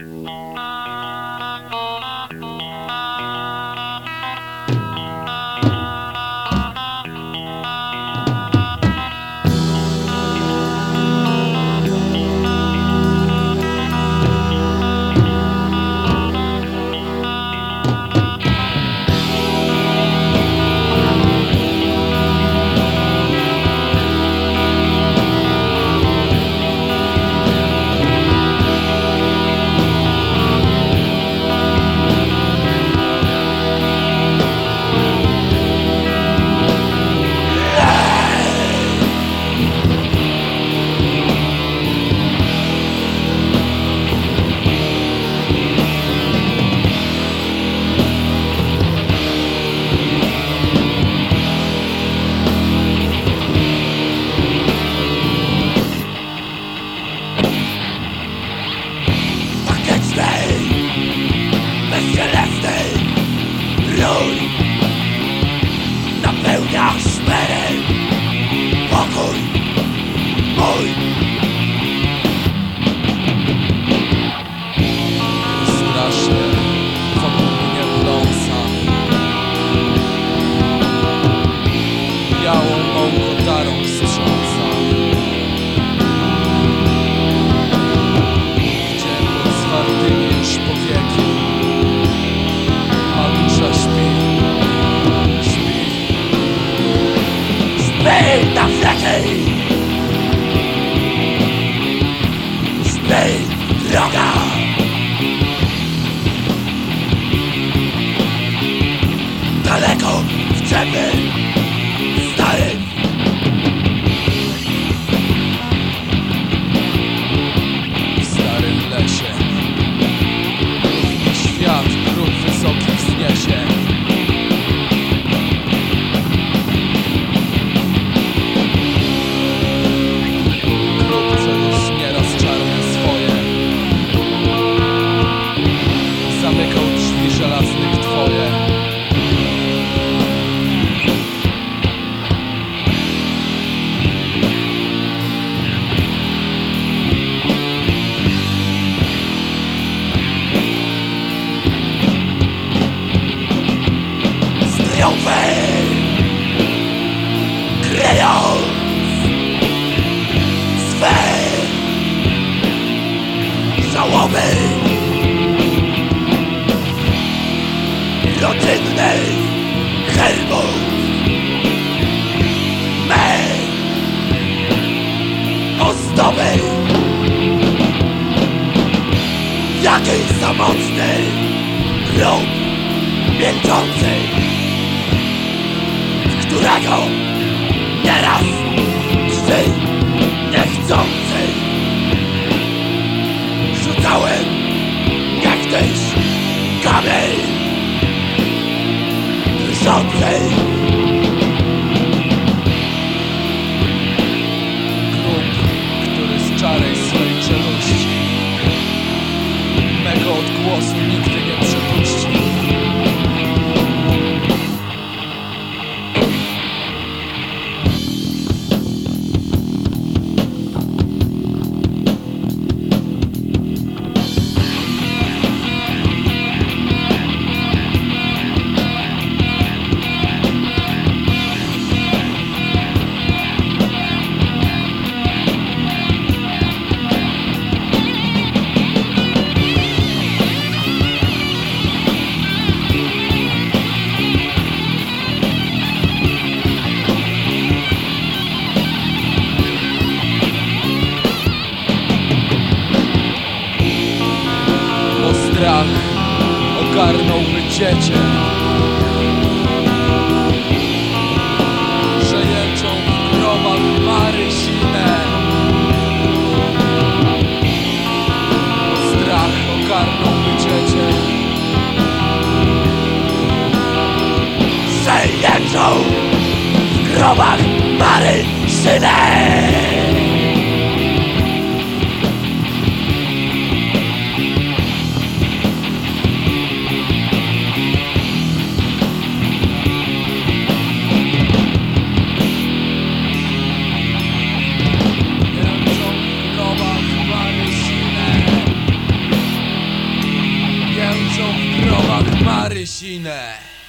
Mm-hmm. decades. świadomej Rodzinnej herbów Mej Ozdoby Jakiej samotnej Rąb Milczącej W którego Nieraz strach ogarnąłby dziecię Przejęczą w grobach marysinę. Strach ogarnąłby dziecię Przejęczą w grobach marysynę しいね。